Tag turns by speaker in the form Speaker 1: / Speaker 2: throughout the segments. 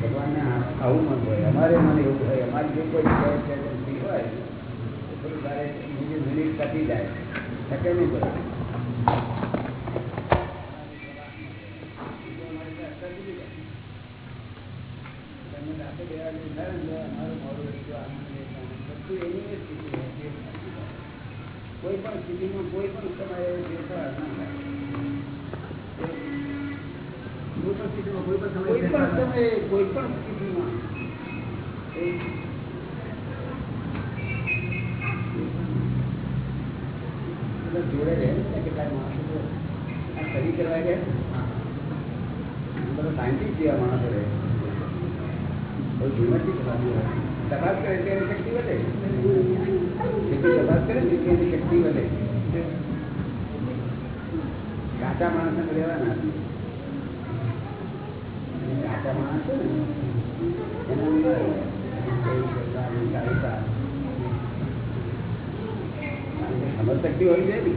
Speaker 1: ભગવાનને આવું મન હોય. અમારે મને એવું હોય. અમારી જે કોઈ હોય, તો થોડું તારે મિનિટ કટી જાય. શકે નહીં પડે તમે રાતે બે વાગે ઉઠાડે ને તો અમારું મોડું એટલું આનંદ લે છે. બધું એની એ સ્થિતિ હોય જે સાચી વાત. કોઈ પણ સ્થિતિમાં કોઈ પણ સમયે ફેરફાર ના થાય
Speaker 2: કોઈ પણ સ્થિતિમાં કોઈ પણ સમયે
Speaker 1: કોઈ પણ
Speaker 2: ફેરફાર ના
Speaker 1: સમયે કોઈ પણ સ્થિતિમાં એ બધા જોડે રહે ને કેટલાક માણસો તો આ સ્ટડી કરવા ગયા બધા સાયન્ટિસ્ટ જેવા માણસો રહે બહુ જીવનથી થવાનું હોય તપાસ કરે એટલે એની શક્તિ વધે જેટલી તપાસ કરે ને એટલી એની શક્તિ વધે કાચા માણસને રહેવાના કાચા માણસ છે ને એના અંદર કોઈ પ્રકારની કાળુતા સમજ શક્તિ હોવી જોઈએ ને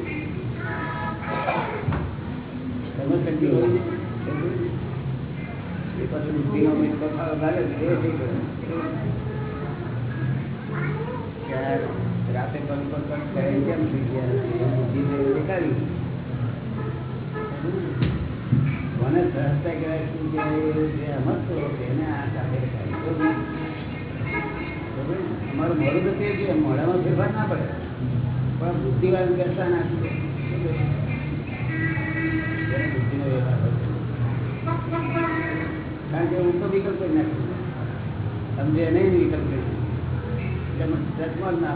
Speaker 1: સમજ શક્તિ હોવી જોઈએ એ પછી બુદ્ધિનો કોઈ તફાવત લાગે તો એ થઈ ગયો કે આ રાતે બંધ પર બંધ કરે કેમ થઈ ગયા બુદ્ધિ તો દેખાડી મને સહજતા કહેવાય શું કહેવાય જે સમજતો તેને આ સાથે દેખાડી બરોબર? બરોબર? પણ બુદ્ધિવાદ કરતા ના બુદ્ધિનો વ્યવહાર હોય કારણ કે હું તો નાખું સમજે નહીં વિકલ્પ. એટલે ના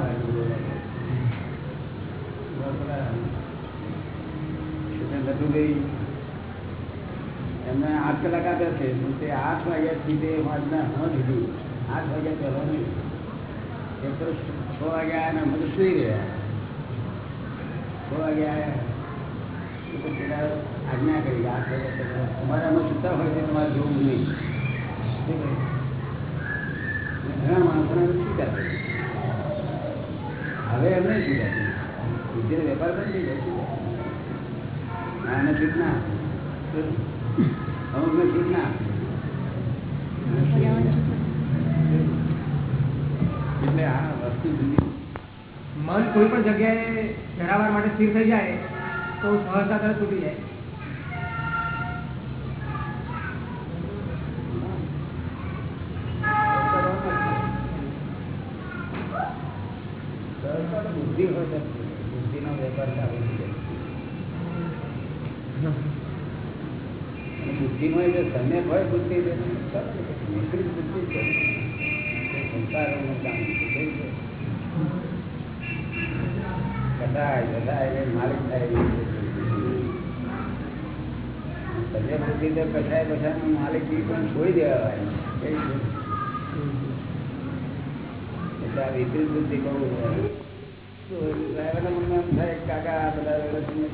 Speaker 1: લટુભાઈ એમને આઠ કલાક આપ્યા છે, પણ તે આઠ વાગ્યા સીધે વાંચના ન દીધું આઠ વાગ્યા પહેલો નહીં એ તો છ વાગ્યા અને મને સુઈ રહ્યા. છ વાગ્યા આજ્ઞા કરી આઠ વાગ્યા તમારે અમે સુતા હોય તો તમારે જોવું નહીં. ઘણા માણસોને શું કરે હવે એમને છૂટા કરી બુદ્ધિનો વેપાર જાય છૂટા ના. છૂટ ના છૂટ ના. એટલે આ વસ્તુ
Speaker 2: મન કોઈ પણ જગ્યાએ જરાવાર માટે સ્થિર થઈ જાય તો સહજતા તરફ તૂટી જાય.
Speaker 1: બુદ્ધિ હોય છે બુદ્ધિનો વેપાર ચાલુ થઈ બુદ્ધિમાં જે સમ્યક હોય બુદ્ધિ છે. બુદ્ધિ છે છે. છે? એટલે માલિક થાય છે. બુદ્ધિ તો કસાય કસાયનો માલિક પણ છોડી દેવાય છે? એટલે આ વિપરીત બુદ્ધિ કહું ડ્રાઈવરના મનમાં એમ થાય કે કાકા આ બધા વ્યવસ્થિત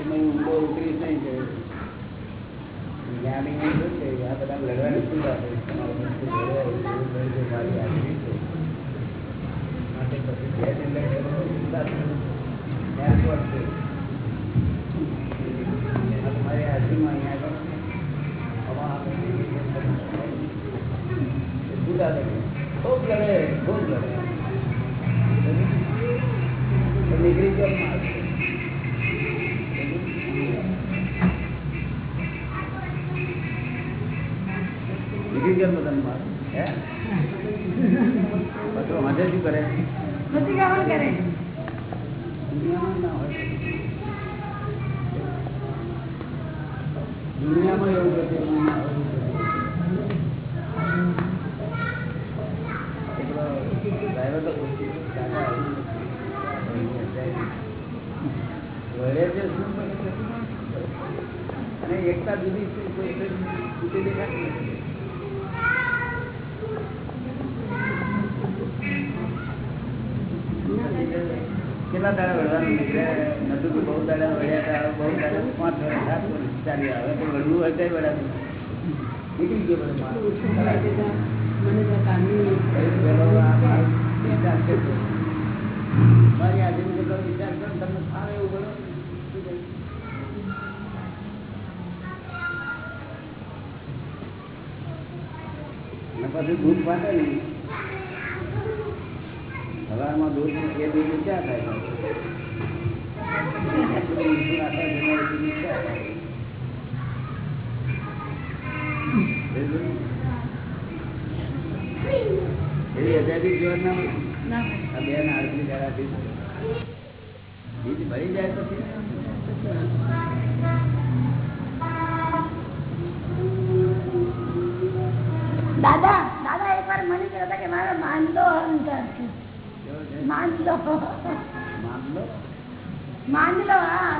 Speaker 1: એમાં ઊંડો ઉતરીશ નહીં કે જ્ઞાની એમ શું છે કે આ બધા લડવાની શું વાત છે? તમારે વસ્તુ લડવા એવું એવું લડજો, મારી હાજરી છે માટે પછી બે દિન લઈને ચિંતા છે. એરપોર્ટ છે આ તમારી હાજરીમાં અહીંયા આગળ હવા આવે એ છૂટા લગે ખૂબ લડે ખૂબ લડે તો નીકળી ગયો માલ. નીકળી ગયો મદન માલ હે બધું હાથે શું કરે
Speaker 3: નથી ગાવા કરે
Speaker 1: દુનિયામાં ના હોય દુનિયામાં એવું છે તેમાં ના હોય. એકલો ડ્રાઈવર તો વળે છે શું અને એકતા જુદી છે કોઈ એક જુદી દેખાતી નથી. કેટલા દાડા વળવાનું નીકળે નતું કે બહુ દાડા વળ્યા હતા બહુ દાડા પાંચ વર્ષ સાત વર્ષ ચાલી આવે પણ વળવું હોય તો વળાતું નીકળી ગયો બધો માલ.
Speaker 3: મને
Speaker 1: મારી આજે એવું બોલો પછી દૂધ ફાટે ને. હવામાં દૂધ એ દૂધ ક્યાં થાય? એવી આઝાદી જીવનમાં ના હોય.
Speaker 3: ના
Speaker 1: આ બેન આરતી કરાતી બીજ ભરી જાય પછી
Speaker 3: દાદા દાદા એક વાર મને કહેતા હતા કે મારો માંદલો અહંકાર છે
Speaker 1: કેવો છે?
Speaker 3: માંદલો હા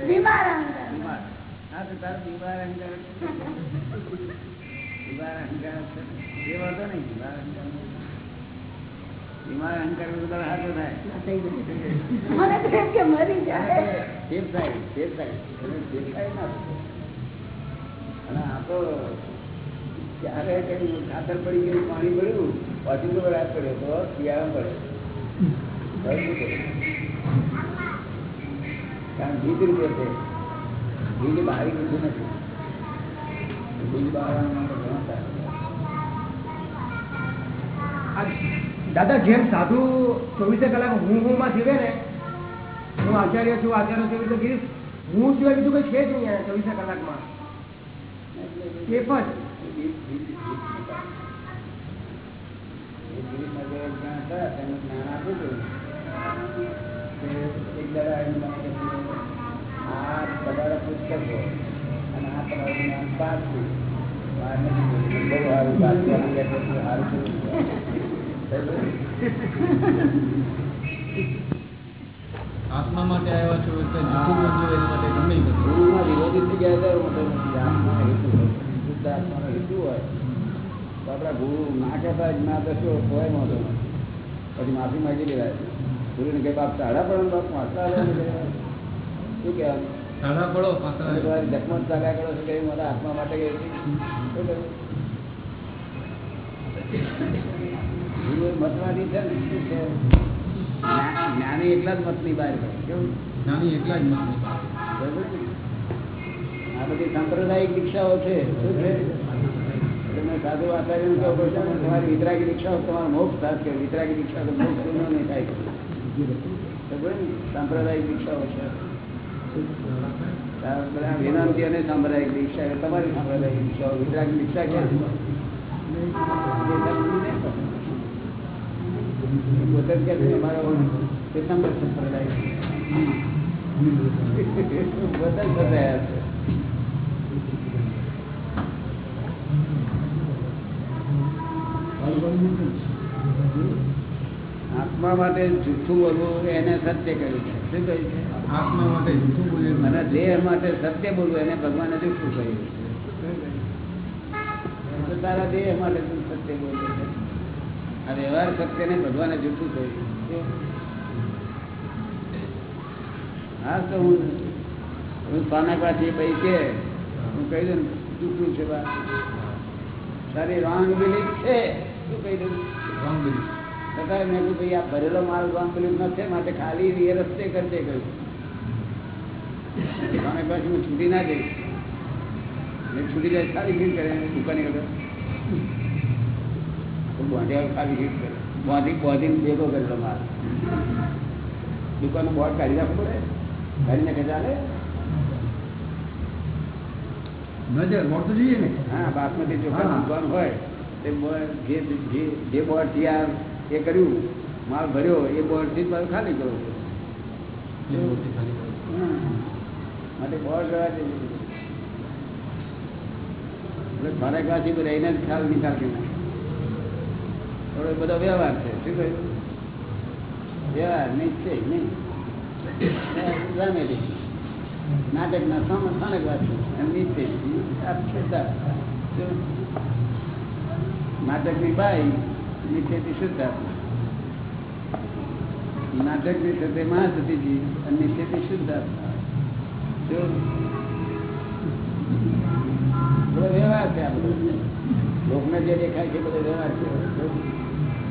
Speaker 3: બીમાર અહંકાર
Speaker 1: બીમાર. હા તો તારો બીમાર અહંકાર બીમાર અહંકાર. એ વાંધો નહીં બીમાર અહંકાર બીમાર અહંકાર વગર તારો હાથો થાય.
Speaker 3: મને તો એમ કે મરી જાય.
Speaker 1: સેફ થાય સેફ થાય. એને સેફ થાય ના અને આ તો ક્યારે કઈ ખાતર પડી ગયું પાણી પડ્યું પાછી તો રાત પડ્યો તો શિયાળા પડે. કારણ બીજ રૂપિયા છે. બીજ બહારી કીધું નથી. બીજ બહાર ઘણા
Speaker 2: દાદા, જેમ સાધુ ચોવીસે કલાક હું હું માં જીવે ને હું આચાર્ય છું આચાર્ય છું એટલે ગીરીશ હું સિવાય બીજું કઈ છે જ નહીં ચોવીસે કલાકમાં એ પણ
Speaker 1: આ તમારા પુસ્તકો અને આ તમારું જ્ઞાન પાછું. બહુ સારું સારું.
Speaker 4: આત્મા માટે આવ્યા છો એટલે જૂઠું બોલવું એના માટે ગમે
Speaker 1: ગુરુના વિરોધી થઈ ગયા ત્યારે મોટો નથી આત્માનો હેતુ શુદ્ધ આત્માનો હેતુ હોય. તો આપણા ગુરુ ના કહેતા ના દસો તોય મોટો પછી માફી માંગી લેવાય. ગુરુને કે બાપ સાડા પણ બાપ કે શું કહેવાનું?
Speaker 4: સાડા પડો પાછા
Speaker 1: જખમત ચાલ્યા કરો છો કે મારા આત્મા માટે શું? ગુરુ મતવાદી છે શું છે? જ્ઞાની એટલા જ મતની બહાર કેવું?
Speaker 4: જ્ઞાની એટલા જ મતની
Speaker 1: બરાબર આ બધી સાંપ્રદાયિક દીક્ષાઓ છે શું છે? સાધુ આચાર્ય કહું તમારી વિતરાગી દીક્ષાઓ તમારો મોક્ષ થાય કે વિતરાગી દીક્ષા તો મોક્ષ પૂર્ણ નહીં થાય. બરાબર ને? સાંપ્રદાયિક દીક્ષાઓ છે. વેદાંતિ અને સાંપ્રદાયિક દીક્ષા તમારી સાંપ્રદાયિક દીક્ષાઓ વિતરાગી દીક્ષા ક્યાં. પોતે છે સંપ્રદાય છે આત્મા માટે જૂઠું બોલવું એને સત્ય કહ્યું છે. શું કહ્યું છે?
Speaker 4: આત્મા માટે જૂઠું બોલ્યું
Speaker 1: અને દેહ માટે સત્ય બોલવું એને ભગવાને જૂઠું કહ્યું છે. તારા દેહ માટે સત્ય બોલવું આ વ્યવહાર સત્ય ને ભગવાને જૂઠું કહ્યું. હા તો હું હું પાનાકાથી ભાઈ કે હું કહી દઉં જૂઠું છે બા. તારી રોંગ બિલીફ છે શું કહી દઉં?
Speaker 4: રોંગ બિલીફ
Speaker 1: છતાં મેં કહ્યું ભાઈ આ ભરેલો માલ રોંગ બિલીફ નથી માટે ખાલી એ રસ્તે કરજે કહ્યું. પાછી હું છૂટી ના જઈશ. મેં છૂટી જાય ખાલી ફીલ કરે દુકાની આગળ ખાલી કરે બોંધી બોંધીને ભેગો કરેલો માલ દુકાનનું બોર્ડ કાઢી રાખવું પડે કાઢીને કે ચાલે
Speaker 4: નજર તો જોઈએ ને
Speaker 1: હા બાસમતી ચોખા. દુકાન હોય તે બોર્ડ જે જે- બોર્ડ ત્યાં એ કર્યું માલ ભર્યો એ બોર્ડથી જ ખાલી કરવું. માટે બોર્ડ જેવું છે. ખોરાક વાંચી એને જ ખ્યાલ નિકાલ કરી નાખે. થોડો બધો વ્યવહાર છે, શું કહ્યું? વ્યવહાર નહીં રામેલી નાટકના સમ સ્થાનક વાંચવું છે. શુદ્ધાત્મા. શું? નાટકની બાઈ નિશ્ચયથી શુદ્ધાત્મા નાટકની સાથે મહાસતીજી અને નિશ્ચયથી શુદ્ધાત્મા જો વ્યવહાર છે આપણો લોકને જે દેખાય છે બધો વ્યવહાર છે.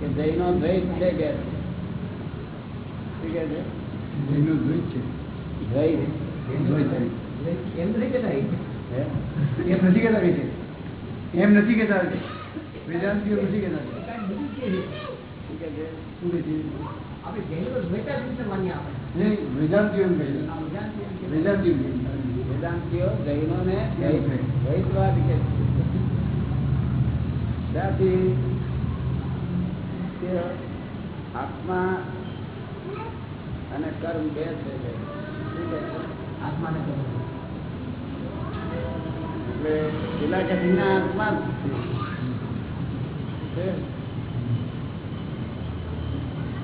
Speaker 1: કે જૈનો દ્વૈત છે કે શું કે છે
Speaker 4: જૈનો દ્વૈત છે
Speaker 1: દ્વૈત
Speaker 4: દ્વૈત છે.
Speaker 2: એમ નથી કહેતા એ.
Speaker 1: હે?
Speaker 4: એમ નથી કહેતા કે છે એમ નથી કહેતા કે વેદાંતિઓ નથી કહેતા કે.
Speaker 2: કાંઈ બીજું છે.
Speaker 1: શું કે છે
Speaker 4: શું કહે છે
Speaker 2: આપણે જૈનો તો દ્વૈત જ વિશે માનીએ આપણે.
Speaker 4: નહીં વેદાંતિઓ એમ કહે છે
Speaker 2: આ વેદાંતિ એમ કે
Speaker 4: વેદાંતિઓ એમ કહે છે.
Speaker 1: વેદાંતિઓ જૈનોને દ્વૈત- દ્વૈતવાદ કે છે. ત્યાંથી તે આત્મા અને કર્મ બે છે. આત્મા ને કે છે. એટલે પેલા કે ભીના આત્મા જ છે.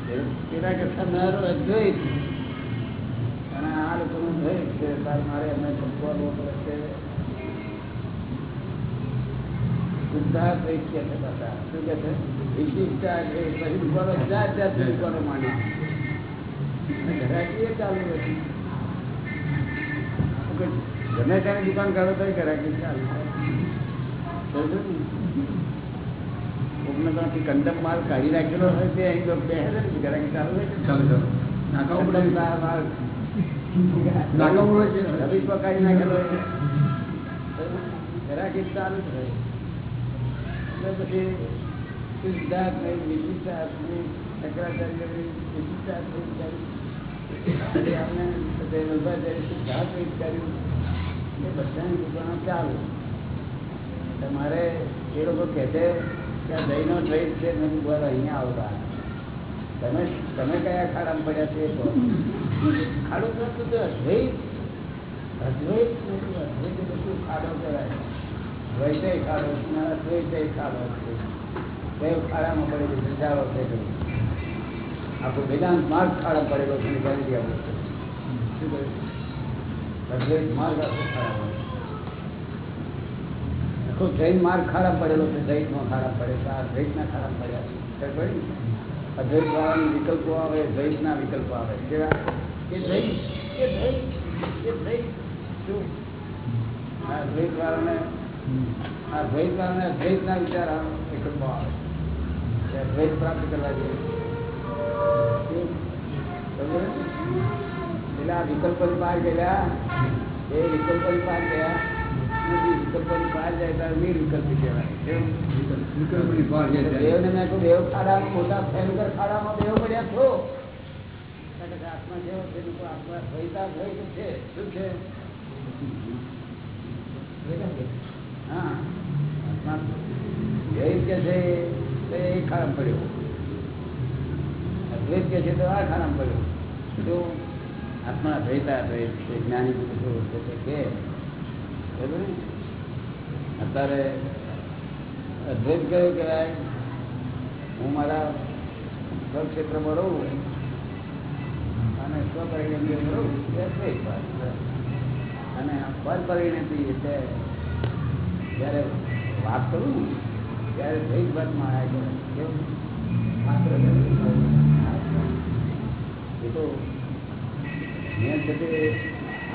Speaker 1: છે? પેલા કે મારો અદ્વૈત અને આ લોકોનું દ્વૈત છે મારે એમને સંપવાનું પડે છે. શુદ્ધાર્થ દ્વૈત કે છે પાછા. શું કે છે વિશિષ્ટા છે પછી દુકાનો જાત જાતની દુકાનો માંડી અને ઘરાકી એ ચાલુ હતી ગમે ત્યારે દુકાન કરો તો ઘરાકી ચાલુ થાય સમજો ને? કોકને ત્યાંથી કંડમ માલ કાઢી રાખેલો હોય તે અહીં લોકો બેસે છે ને ઘરાકી ચાલુ હોય છે.
Speaker 4: ચાલો ચાલો નાકા ઉપર
Speaker 1: કંડમ માલ- માલ
Speaker 4: નાકા ઉપર છે
Speaker 1: રવીશ પર કાઢી નાખેલો હોય છે. ઘરાકી ચાલુ જ રહે બધે કર્યું? તમારે એ લોકો કહે છે કે દહીંનો દ્વૈત છે કીધું બોલો અહીંયા આવતા તમે તમે કયા ખાડામાં પડ્યા છે કહો. ખાડો તો તો તો અદ્વૈત અદ્વૈત નથી, અદ્વૈત એટલે ખાડો કહેવાય? દ્વૈતે ખાડો માર્ગ ખાડા પડેલો છે ગેરંટી આપું છું? શું જૈન માર્ગ ખાડા પડેલો છે દ્વૈતમાં ખાડા પડે છે, આ દ્વૈતના ખાડા પડ્યા છે. અદ્વૈત વાળાના વિકલ્પો આવે દ્વૈતના વિકલ્પો આવે. કેવા? એ દ્વૈત એ દ્વૈત શું? આ દ્વૈત વાળાને આ દ્વૈત વાળાને દ્વૈતના વિચાર આવે આવે. કે પ્રાપ્ત કરવા જોઈએ? એટલે આ વિકલ્પોની બહાર ગયેલા એ વિકલ્પોની બહાર ગયા નથી બહાર જાય ત્યારે નિર્વિકલ્પી કહેવાય.
Speaker 4: વિકલ્પની બહાર જાય.
Speaker 1: દેવને મેં કહ્યું દેવ ખાડામાં મોટા ભયંકર ખાડામાં દેવ પડ્યા છો. આત્મા જેવો છે. આત્મા દ્વૈતા દ્વૈત છે. શું છે. દ્વૈત કે છે, તો એ ખાડામાં પડ્યો અદ્વૈત કે છે, તો આ ખાડામાં પડ્યો જો આત્મા દ્વૈતા જ્ઞાની પુરુષો કે? અત્યારે અદ્વૈત કયો કહેવાય હું મારા સ્વક્ષેત્રમાં રહું અને સ્વપરિણતિ રહું, એ અદ્વૈત વાત. અને પરપરિણતિ એટલે જ્યારે વાત કરું ને, ત્યારે દ્વૈત વાતમાં આવ્યા કેવું માત્ર એ તો મેં છે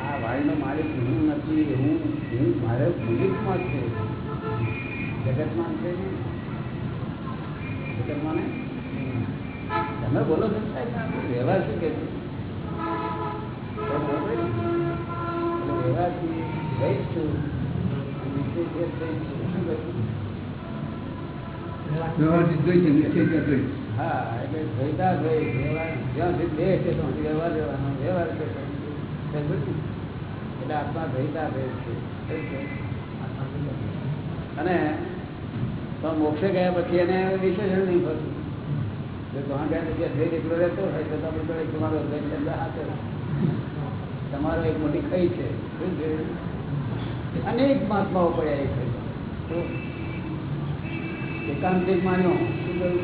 Speaker 1: આ વાણીનો માલિક હું નથી, હું હું મારે મૂલિકમાં છે. જગતમાં છે જગતમાં તમે બોલો છો સાહેબ વ્યવહાર શું કે છે? વ્યવહારથી છું. અને તો મોક્ષે ગયા પછી એને વિશેષણ નહીં થતું. જો રહેતો હોય, તો તમે તમારો તમારો એક મોટી ખઈ છે? અનેક મહાત્માઓ પડ્યા એ ખઈ તો એકાંતિક માન્યો શું કહ્યું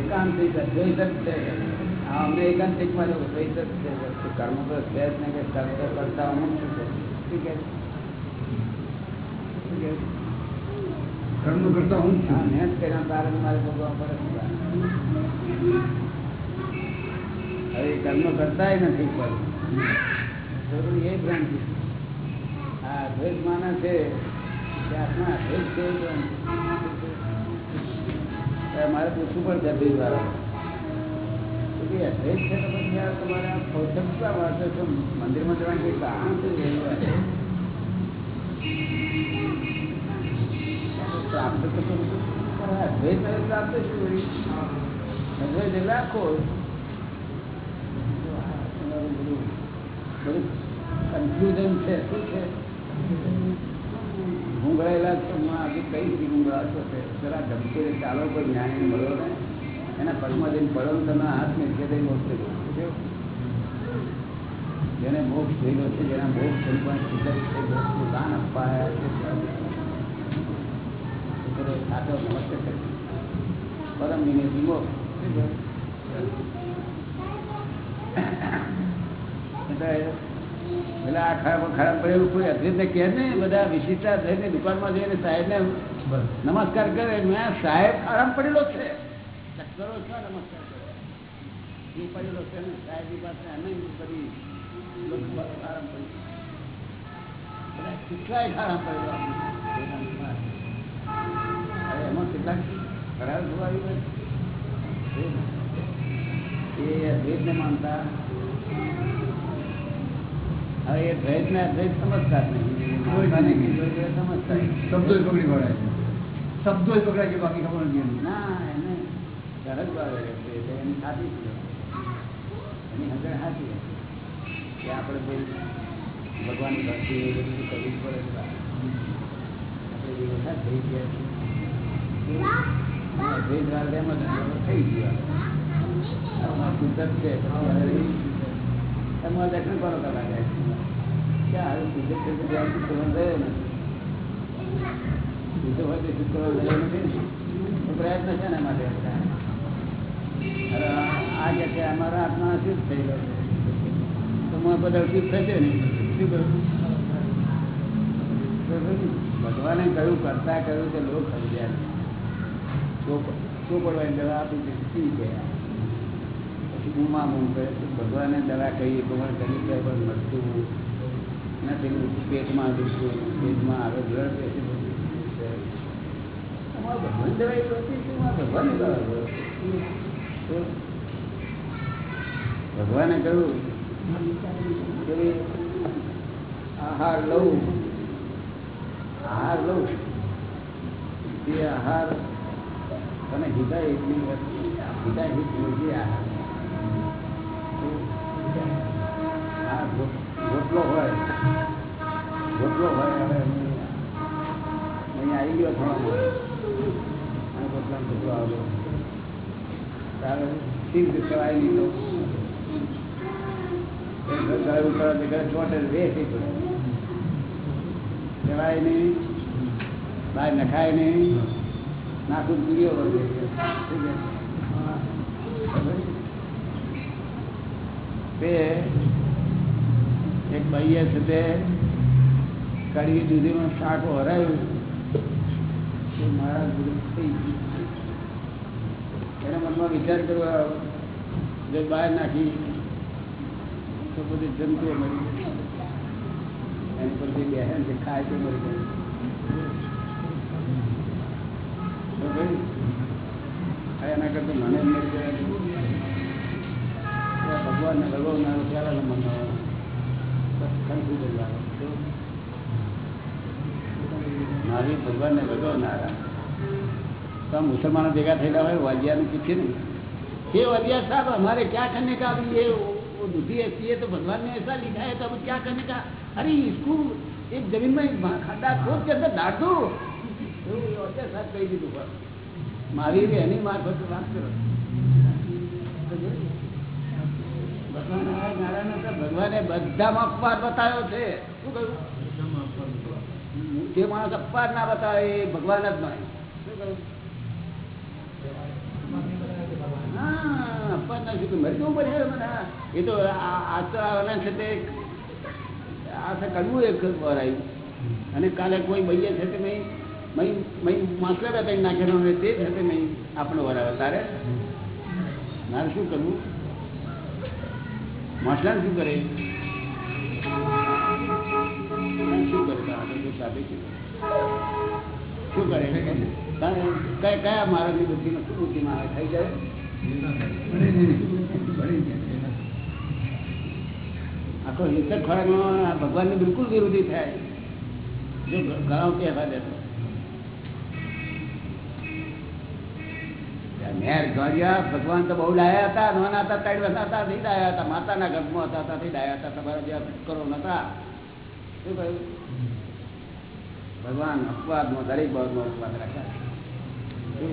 Speaker 1: એકાંતિક અદ્વૈત જ છે આ અમને એકાંતિક માન્યો દ્વૈત જ છે કે કર્મ તો છે જ નહીં કે કર્મ તો કરતા અમુક શું છે શું કે શું કે
Speaker 4: કર્મ કરતા હું જ
Speaker 1: હા
Speaker 4: છું
Speaker 1: મહેનત કર્યા તારે મારે ભોગવવા પડે છે. હવે એ કર્મ કરતા નથી પર તો એ ભ્રાંતિ આ અદ્વૈત માને છે આત્મા અદ્વૈત છે મારે પૂછવું પડશે અદ્વૈત વાળા. તો છે પછી છો? છે છું. પણ બધું કન્ફ્યુઝન છે. શું છે? ગુંગળાયેલા આજે કઈ રીતે ગુંગળાશો છે જરા ધમકી દે, ચાલો કોઈ જ્ઞાની મળો ને એના પગમાં જઈને પડો તમે હાથ થઈ? જેને મોક્ષ થયેલો છે જેના મોક્ષ થઈ પણ સ્વીકારી છે મોક્ષનું દાન અપાયા છે સાચો નમસ્તે કરી પરમ વિનયથી મોક્ષ? એટલે આ ખરાબ ખરાબ પડે એવું કોઈ ને કહે ને બધા વિશિષ્ટા થઈને દુકાનમાં જઈને સાહેબને નમસ્કાર કરે. મેં સાહેબ આરામ પડેલો છે. કરો છો નમસ્કાર કરો. એ પડેલો છે ને સાહેબની પાસે આરામ બધા કેટલાય આરામ પડેલો એમાં કેટલાક ખરાબ જોવા આવ્યું એ અદ્વૈતને માનતા. હવે એ દ્વૈત ને અદ્વૈત સમજતા જ નહીં. સમજતા.
Speaker 4: શબ્દો પકડી છે. શબ્દો પકડાય છે બાકી ખબર નથી
Speaker 1: ના એને રહેશે એટલે એની સાચી છે એની હજર સાચી કે આપણે કોઈ ભગવાનની ભક્તિ એ બધું કરવી જ પડે આપણે જે થઈ ગયા છે અદ્વૈત વાળા એમ જ થઈ ગયા કુદરત છે. તમારે દર્શન કરો કરવા જાય પ્રયત્ન છે ને માટે અરે આ કે છે અમારા આત્મા શુદ્ધ થઈ ગયો છે તો મોં બધા શુદ્ધ થશે ને શું કરું ભગવાને કહ્યું કરતા કહ્યું કે લોક સમજ્યા નહીં ચોપડવાની દવા આપી દીધી પી ગયા પછી બૂમા બૂમ કરે તો ભગવાને દવા કહીએ ભગવાન કરી કે પણ મળતું નથી પેટમાં દુખતું પેટમાં આવે બ્લડ પ્રેશર ભગવાન દવાઈ કહ્યું કે આહાર લઉં. આહાર લઉં. તે આહાર તને હિતા એટલી હિતા હિત જોઈએ આહાર. રોટલો હોય. રોટલો હોય હવે અહીં આવી ગયો થવાનો પોતાનો રોટલા આવ્યો. તારે સિદ્ધ કરાવી લીધો? ઘર કરવા કહેવાય નહીં. બહાર નખાય નહીં. નાખું શું કહે? તે એક ભાઈએ છે તે કડવી દૂધીનું શાક હરાયું મારા ગુરુ થઈ ગયું. એના મનમાં વિચાર કરવા જો બહાર નાખી તો બધી જંતુઓ મળી એની પર બહેન છે, ખાય તો મળી આ એના કરતા મને મળી ગયા ભગવાનને ભગવાન ત્યારે મનમાં કન્ફ્યુઝન આવે. મારી ભગવાનને ભગવાન તો આ મુસલમાનો ભેગા થયેલા હોય વાજિયાને પૂછે ને ये वजिया साहब हमारे क्या करने का अभी ये वो दूसरी ऐसी है तो भगवान ने ऐसा लिखा है तो अब क्या करने का अरे इसको एक जमीन में खड्डा खोद के अंदर डाल दो तो ये वजिया साहब कही દીધું પણ મારી બી એની મારફત વાત કરો તો જોયું? ભગવાને આ નારાયણ હતા, ભગવાને બધામાં અપવાદ બતાવ્યો છે શું કહ્યું જે માણસ અપવાદ ના બતાવે એ ભગવાન જ મને. અને કાલે કોઈ ભાઈએ છે તે નહીં માસલે બે નાખેલો તે છે નહીં આપણો વરાવે તારે? મારે શું કરવું? માસલાને શું કરે? શું કરે તારે શું કરે? થઈ ભગવાનની બિલકુલ વિરોધી થાય. જો ઘણા કહેવા દેતો મેર ભગવાન તો બહુ ડાયા હતા, નાના હતા, ત્રણ વર્ષ હતા, નહીં ડાયા હતા. માતાના ગર્ભમાં હતા, ત્યાંથી હતા. તમારા જેવા કરો ભગવાન અપવાદમાં, દરેક બાબતમાં અપવાદ રાખ્યા છે.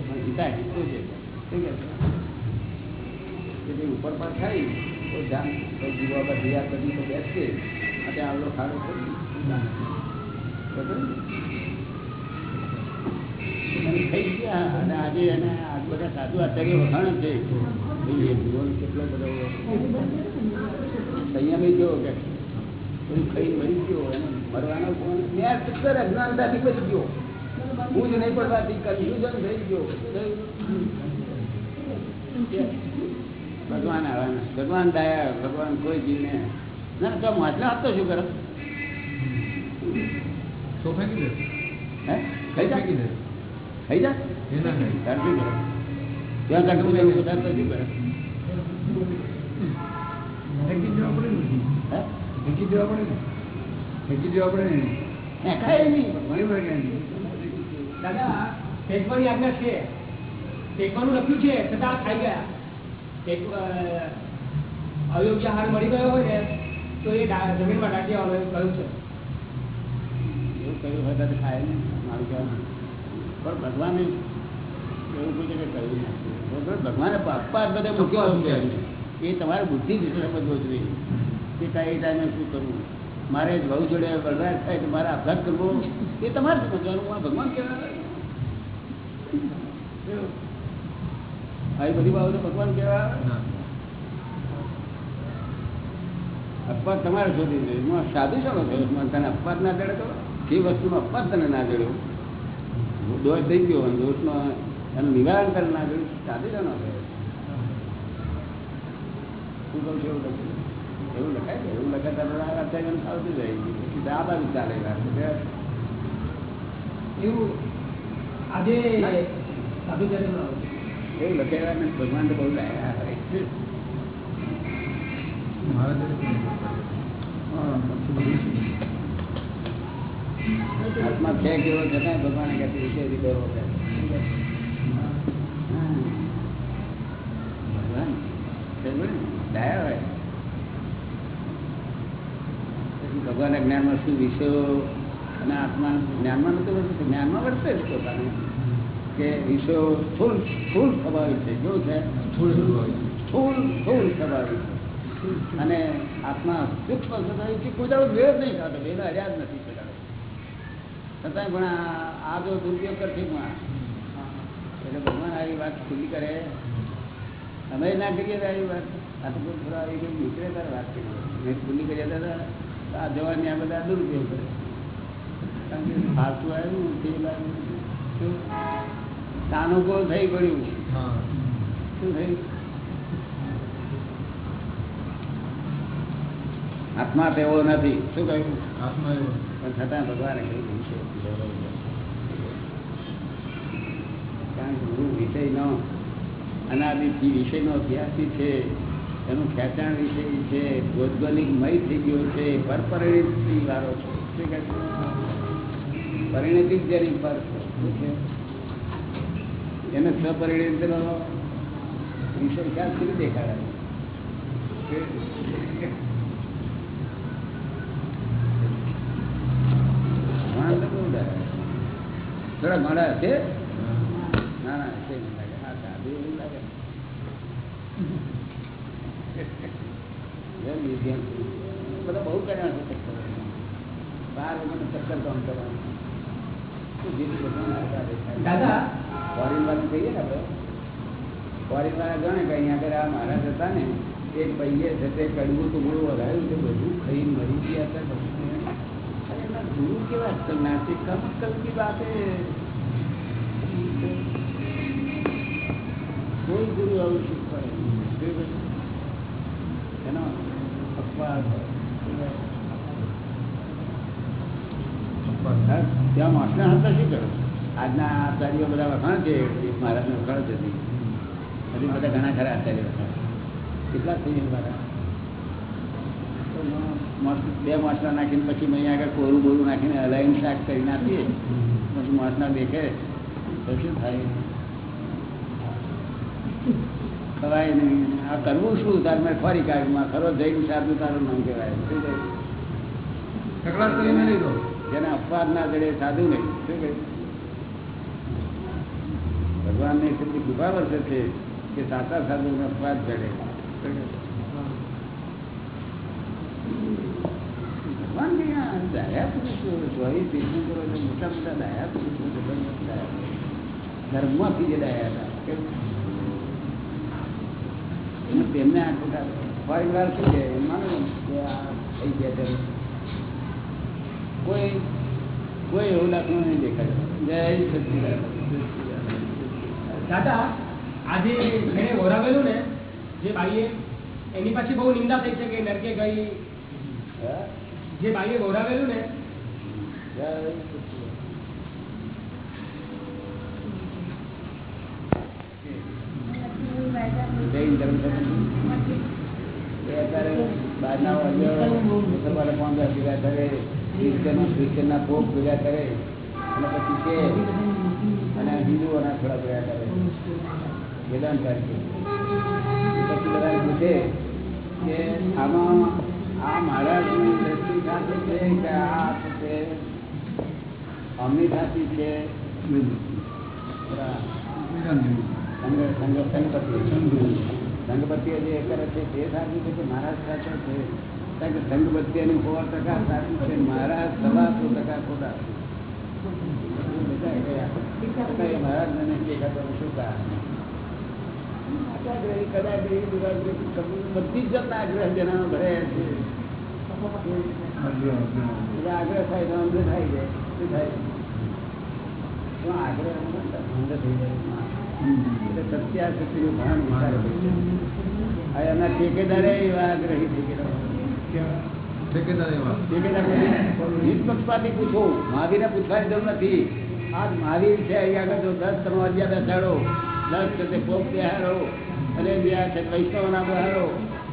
Speaker 1: ઉપર પર થાય તો ધ્યાન જીવા પર જીયા કરી તો બેસશે અને આવડો ખાડો કરી થઈ આજે એને આ બધા સાધુ આચાર્ય વખાણ છે. જીવન કેટલો બધો સંયમી ગયો કે ખાઈ મરી ગયો એને મરવાનો મેં ચક્કર અજ્ઞાનતાથી બચી ગયો. હું જ નહીં પડવાથી કન્ફ્યુઝન થઈ ગયો. ભગવાન આવવાના ભગવાન દયા ભગવાન કોઈ જીવને. ના તો માટલા આપતો શું કરો? ખાઈ જા. ત્યાં કાઢવું જાય બધા તો શું કરે?
Speaker 4: ફેંકી દેવા પડે ને.
Speaker 1: હે?
Speaker 4: ફેંકી દેવા પડે ને. ફેંકી દેવા પડે ને.
Speaker 1: ખાય નહીં.
Speaker 2: દાદા ફેંકવાની આજ્ઞા છે. ફેંકવાનું લખ્યું છે છતાં ખાઈ ગયા. અયોગ્ય હાર મળી ગયો હોય ને તો એ જમીનમાં દાટી આવવાનું કહ્યું છે.
Speaker 1: એવું કહ્યું હોય તો ખાય નહીં મારું કહેવાનું. પણ ભગવાને એવું કોઈ જગ્યાએ કહ્યું નથી બરોબર? ભગવાને અપવાદ બધે મૂક્યો એ તમારે બુદ્ધિ જ સમજવો જોઈએ. કે કઈ ટાઈમે શું કરવું? મારે બહુ જોડે બળવાટ થાય તો મારે આપઘાત કરવો એ તમારે સમજવાનું આ ભગવાન કહેવાય? આવી બધી બાબતો ભગવાન કહેવાય?
Speaker 4: ના.
Speaker 1: અપવાદ તમારે શોધી જોઈએ. હું સાધુ શાનો થયો તને અપવાદ ના જડે તો? એ વસ્તુનો અપવાદ તને ના જડ્યો દોષ થઈ ગયો અને દોષનો એનું નિવારણ કરે ના જડ્યું સાધુ શાનો થયો. શું કહું છું? એવું એવું લખાય એવું લખાતા એમ આવતું જાય પછી આ બાજુ ચાલે
Speaker 2: એવું આજે સાધુ
Speaker 1: એવું લખાય ને ભગવાન તો બહુ લાયા. હાથમાં છે કેવો જતા ભગવાને કહે છે. વિષય કે ભગવાન ડાયા હોય પછી ભગવાનના જ્ઞાનમાં શું વિષયો અને આત્મા જ્ઞાનમાં નથી વર્તું જ્ઞાનમાં વર્તે જ પોતાને. કે વિષયો સ્થૂળ સ્થૂળ સ્વભાવિક છે. કેવું છે?
Speaker 4: હોય.
Speaker 1: સ્થૂળ સ્થૂળ સ્વભાવિક અને આત્મા સૂક્ષ્મ સ્વભાવિક છે. કોઈ દાડો વેર નહીં થતો. વેર હર્યા જ નથી કોઈ છતાંય પણ આ- જો દુરુપયોગ કરશે પણ. એટલે ભગવાન આવી વાત ખુલ્લી કરે. અમે ના કરીએ તો આવી વાત. આ તો થોડા આવી ગઈ. નીકળે ત્યારે વાત કરીએ. મેં ખુલ્લી કરીએ તો આ જવાની આ બધા દુરુપયોગ કરે કારણ કે ફાલતું આવ્યું તે શું? સાનુકૂળ થઈ પડ્યું? શું થયું આત્મા તેવો નથી. શું કહ્યું?
Speaker 4: આત્મા એવો.
Speaker 1: પણ છતાં ભગવાને કહ્યું છે. કારણ કે હું વિષયનો અનાદિથી વિષયનો અભ્યાસી છે. એનું ખેંચાણ વિષય છે ભૌગોલિક મય થઈ ગયો છે પરપરિણિતિ વાળો છે. પરિણિતિ જેની પર એને સપરિણિતિનો વિષય ખ્યાલ કેવી દેખાડે. થોડા ઘણા છે ના ના છે એવું લાગે. હા સાધુ એવું લાગે. મ્યુઝિયમ બધા બહુ કલ્યાણ છે બાર વખત ચક્કર કામ કરવાનું
Speaker 2: દાદા
Speaker 1: ફોરેન વાત કહીએ ને આપણે ફોરેન વાળા ગણે કે અહીંયા આગળ આ મહારાજ હતા ને એક ભાઈએ છે તે કડવું તો ઘણું વધાર્યું છે બધું ખાઈ મરી ગયા હતા અરે ગુરુ કેવા અક્કલના છે કમ અક્કલ કી વાત કોઈ ગુરુ આવું છું ત્યાં ઘણા ખરા આચાર્યો કેટલા થઈ બે માસના નાખીને પછી મેં આગળ કોરું બોરું નાખીને હલાઈને શાક કરી નાખીએ પછી માસના દેખે તો શું થાય ખવાય નહીં. આ કરવું શું? તાર મેં ખોરી કાઢમાં ખરો જૈન સાધુ તારું નામ કહેવાય. શું કહ્યું
Speaker 4: કકડાટ કરીને લીધો
Speaker 1: જેને અપવાદ ના જડે સાધુ નહીં. શું કહ્યું ભગવાનની એટલી કૃપા વર્ષે છે કે સાચા સાધુ અપવાદ જડે શું કહ્યું? ભગવાન કે આ દયા પુરુષો ચોવીસ તીર્થંકરો છે મોટા મોટા દયા પુરુષો છે જબરદસ્ત દયા પુરુષો. ધર્મમાંથી જે દયા હતા કેવું? અને તેમને ફરી વાર શું છે માનો કે આ થઈ ગયા કોઈ કોઈ એવું લાગતું નહીં દેખાય જય
Speaker 2: દાદા આજે મેં ઓરાવેલું ને જે ભાઈએ એની પાછી બહુ નિંદા થઈ છે કે નરકે ગઈ. જે ભાઈએ વરાવેલું ને
Speaker 1: જૈન એ અત્યારે બહારના મુસલમાનો પાંદડા ભેગા કરે ક્રિશ્ચનો ક્રિશ્ચનના પોપ ભેગા કરે અને પછી કે અને હિન્દુઓના થોડા ભેગા કરે. વેદાંત પછી બધા પૂછે કે આમાં આ મારા દ્રષ્ટિ સાચી છે કે આ છે? અમની છે? સંઘ સંઘપતિ સંઘપતિઓ જે કરે છે તે સાચું છે કે મહારાજ સાચો છે? કારણ કે સંઘપતિઓની સો ટકા સાચું છે મહારાજ સવાસો ટકા ખોટા મહારાજને દેખાતો શું કારણ બધી જ આગ્રહ જેના ભરે છે. આગ્રહ થાય તો અંધ થાય જાય શું થાય? તો આગ્રહ? અંધ થઈ જાય. એટલે સત્યાસત્યનું ભાન વિચારે એના ઠેકેદારે એવા આગ્રહી
Speaker 4: ઠેકેદાર એવા
Speaker 1: ઠેકેદાર નિષ્પક્ષપાતી પૂછો મહાવીરને પૂછવાની જરૂર નથી. આ મહાવીર છે અહીંયા આગળ જો દસ તમે અજ્ઞા બેસાડો દસ છે તે પોપ બિહારો અને જ્યાં છે વૈષ્ણવના બિહારો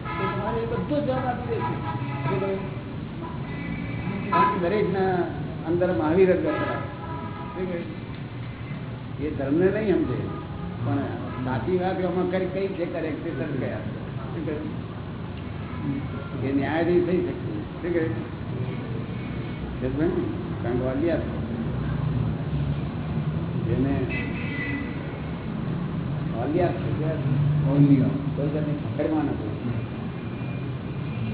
Speaker 1: તો તમારે એ બધો જવાબ આપી દેશે? દરેકના અંદર મહાવીર જ એ ધર્મ ને એ ધર્મને નહીં સમજે. સાચી વાત એમાં કરી કઈ છે કરે ગયા શું કહ્યું? એ ન્યાયાધીશ થઈ શકતું શું કહ્યું? કારણ વાલિયા. જેને પકડમાં નથી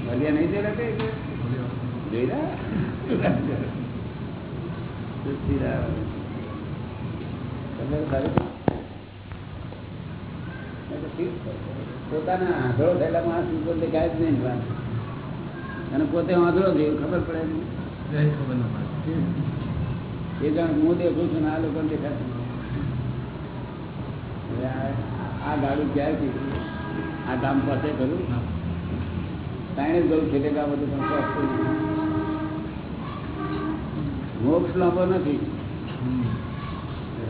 Speaker 1: વાલિયા નહીં જોયેલા તે? જોયેલા? સારું? નહીં. પોતાના આંધળો થયેલા માણસ પોતે ગાય જ નહીં અને પોતે આંધળો એવું ખબર પડે એ જણ હું દેખું છું ને આ લોકો દેખાતું આ- ગાડું ક્યારથી આ ગામ પાસે ખરું? તાણે જ ગયું છે તે ગામ પણ મોક્ષ લાંબો નથી.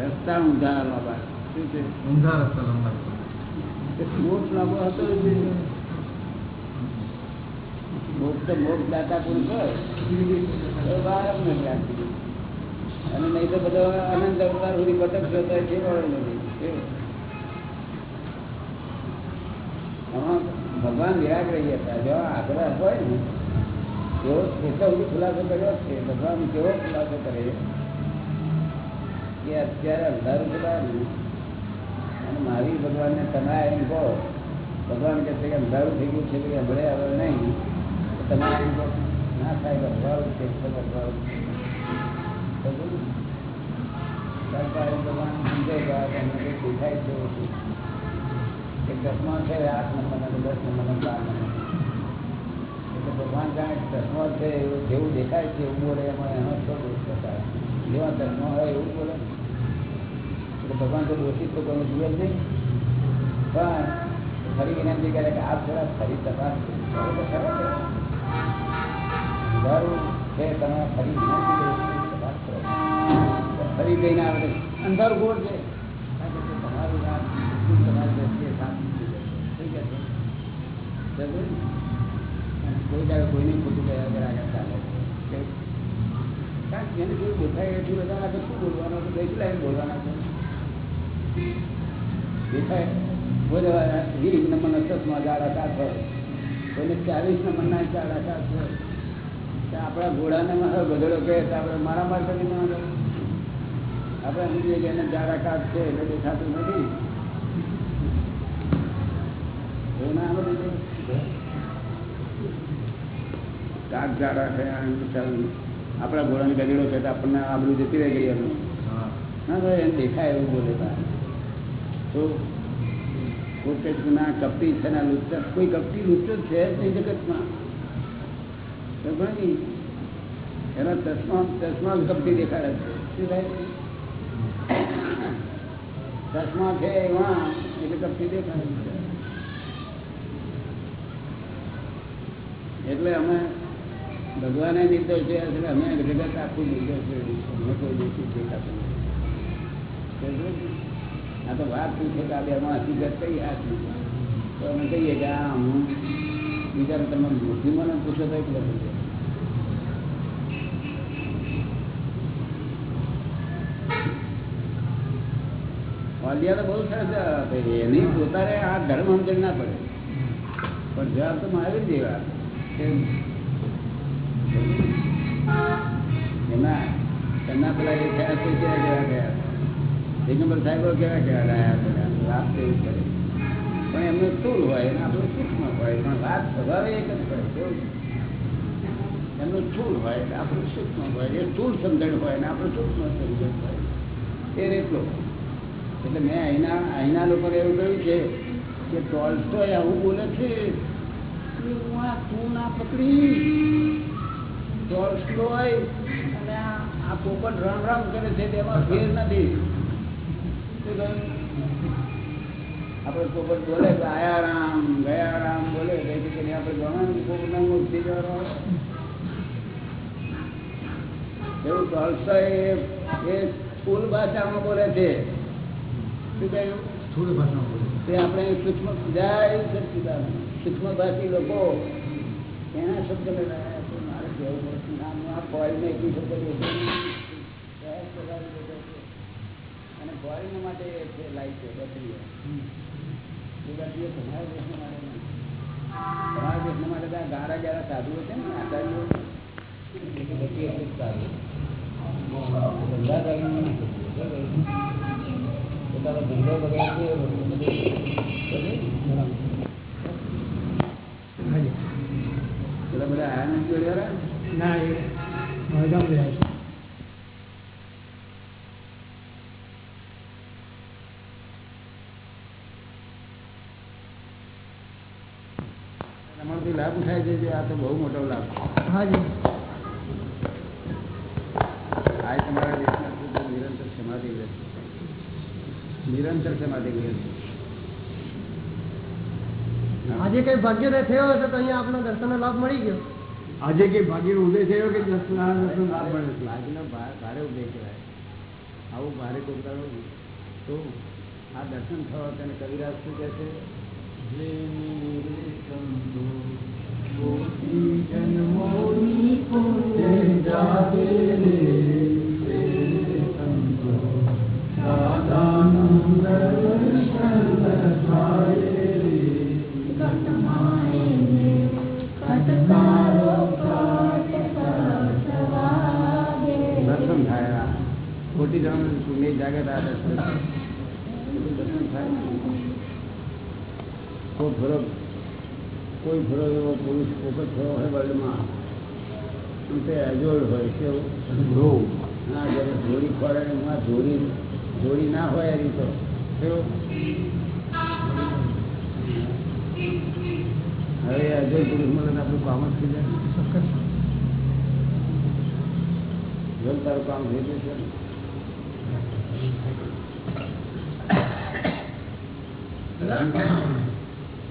Speaker 1: રસ્તા ઊંધા લાંબા. શું છે?
Speaker 4: ઊંધા રસ્તા લંબા
Speaker 1: મોક્ષ લાંબો હતો અને નહીં તો બધો આનંદ અવતાર સુધી ભટકશો તો છે નથી કેવું? આમાં ભગવાન હતા. જો આગ્રહ હોય ને તેઓ ખુલાસો કર્યો છે. ભગવાન કેવો ખુલાસો કરે કે અત્યારે અંધારું મારી ભગવાનને તમે એમ કહો, ભગવાન કહે છે કે અંધારું થઈ ગયું છે કે હમણે હવે નહીં, તો તમે એમ કહો, ના સાહેબ અંધારું છે તો અંધારું છે. સમજ્યું ને? ત્યાર બાદ ભગવાન સમજાઈ ગયા કે અમને કંઈક દેખાય છે એવું છે. કે ચશ્મા છે, આઠ નંબર અને દસ નંબર અને બાર નંબર એટલે ભગવાન જાણે કે ચશ્મા છે એવું જેવું દેખાય છે, એવું બોલે, એમાં એનો શું દોષ બતાવે જેવા ચશ્મા હોય એવું બોલે એટલે ભગવાન તો દોષિત તો કોઈ જુએ જ નહીં પણ ફરી વિનંતી કરે કે આપ થોડા ફરી તપાસ કરો તો ખરા કે? અંધારું છે તમે ફરી વિનંતી કરી તપાસ કરો ફરી જઈને આવે તો અંધાર ગોળ છે કારણ કે તે તમારું વાત બિલકુલ તમારી દ્રષ્ટિએ સાચું છે. શું કહે છે? સમજ્યું ને? અને કોઈ દાડો કોઈને ખોટું કહેવા વગર આગળ ચાલે છે. કારણ કે એને જેવું દેખાય એટલું બધા આગળ શું બોલવાનું તો કઈ લાઈન બોલવાના છે દેખાય બોલે વીસ નંબરના હોય કોઈને ચાલીસ નંબરના જાડા કાચ હોય આપણા ઘોડાને મારો ગધેડો કહે તો આપણે મારા માર કરી ના. આપણે સમજીએ કે એને જાડા કાચ છે એટલે દેખાતું નથી? કાચ જાડા છે આપણા ઘોડાને ગધેડો છે તો આપણને આબરૂ જતી રહી ગઈ એનું ના ભાઈ એમ દેખાય એવું બોલે. તો કોઈ કે છે ના કપટી છે ને લુચ્ચા કોઈ કપટી લુચ્ચો છે જ નહીં જગતમાં. એના ચશ્મા ચશ્મા કપટી દેખાડે છે. ચશ્મા છે એમાં, એટલે કપટી દેખાડે છે. એટલે અમે ભગવાને નિર્દોષ જોયા છે અમે જગત આખું નિર્દોષ જોયું છે. અમે કોઈ દેખી દેખાતું? આ તો વાત શું છે કે આ બેમાં હકીકત કઈ હાચી તો અમે કહીએ કે આ હું બીજા તમે બુદ્ધિમાનો પૂછો તો એટલે પૂછો વાલિયા તો બહુ સરસ જવાબ આપે. એની પોતાને આ ધર્મ સમજણ ના પડે. પણ જવાબ તો મહાવીર જેવા કેમ? એના એમના પેલા એ થયા છે કેવા કેવા ગયા દિગંબર સાહેબો કેવા કેવા રહ્યા પેલા વાત તો કરે. પણ એમનું સ્થુલ હોય અને આપણું સૂક્ષ્મ હોય, પણ વાત સ્વભાવે એક જ હોય કેવું? એમનું સ્થુલ હોય, એટલે આપણું સૂક્ષ્મ હોય. એ સ્થુલ સમજણ હોય ને આપણું સૂક્ષ્મ સમજણ હોય. એ રેટલો એટલે મેં અહીંના અહીંના લોકોને એવું કહ્યું છે કે ટોલ્સ્ટોય આવું બોલે છે. હું આ તું ના પકડી. ટોલ્સ્ટોય અને આ આ પોપટ રામ રામ કરે છે, તેમાં ફેર નથી. કહ્યું? પોપટ બોલે આયા રામ ગયા રામ બોલે આપડે ગણવાનું જવાનો એવું ટોલ્સ્ટોય એ- સ્થૂલ ભાષામાં બોલે છે. શું કહ્યું
Speaker 4: સ્થૂળ ભાષામાં બોલે
Speaker 1: તે આપણે સૂક્ષ્મ જય સચિદાન સૂક્ષ્મ ભાષી લોકો. એના શબ્દ લેવાયા છે. મારે કહેવું પડશે નામ આ ને એટલી શબ્દ લેશે સહેજ પ્રકારની લોકો છે. અને બોરિંગ માટે લાઈટ છે લાઈફ છે. બેટરીઓ એ બેટરીઓ તમારા દેશના માટે તમારા દેશના માટે ત્યાં ગારા ગારા સાધુઓ છે ને આચાર્યો. પોતાનો ધંધો બગાડે બધું આયા નથી
Speaker 2: ના? એ મહજામ રહ્યા છે
Speaker 1: આ તો બહુ મોટો લાભ છે.
Speaker 2: હાજી.
Speaker 1: આ તમારા દેશના નિરંતર સમાધિ રહે. છે નિરંતર સમાધિ રહે.
Speaker 5: આજે કઈ ભાગ્યોદય થયો હશે તો અહીંયા આપણો દર્શનનો લાભ મળી ગયો.
Speaker 4: આજે કઈ ભાગ્ય ઉદય થયો કે દર્શન લાભ મળે છે?
Speaker 1: બાજુનો ભા- ભારે ઉદય કહેવાય. આવું ભારે કોઈ તો આ દર્શન થવા તેને કવિરાજ શું કહે છે દર્શન થાય ખોટી જવાનું પુણ્ય જાગત આ દર્શન થાય. બધું દર્શન થાય કોઈ ફરક કોઈ ફરો એવો પુરુષ પોપટ થયો હોય વર્લ્ડમાં તે અજોડ હોય કેવું ના જ્યારે ને એમાં જોડી જોડી ના હોય એની તો. હવે અજોડ પુરુષ મળે આપણું કામ જ થઈ જાય. જોન તારું કામ થઈ ગયું છે?